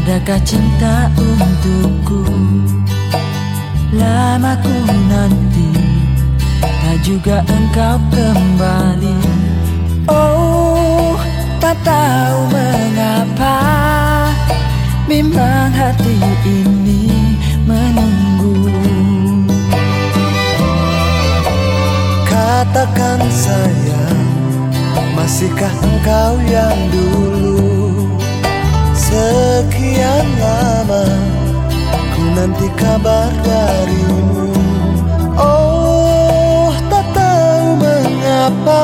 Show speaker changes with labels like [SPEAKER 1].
[SPEAKER 1] Adakah cinta untukku? Lama ku nanti Tak juga engkau kembali. Oh tak tahu mengapa Bimbang hati ini menunggu.
[SPEAKER 2] Katakan sayang Masihkah engkau yang dulu Sekian lama Ku nanti kabar darimu. Oh tak tahu mengapa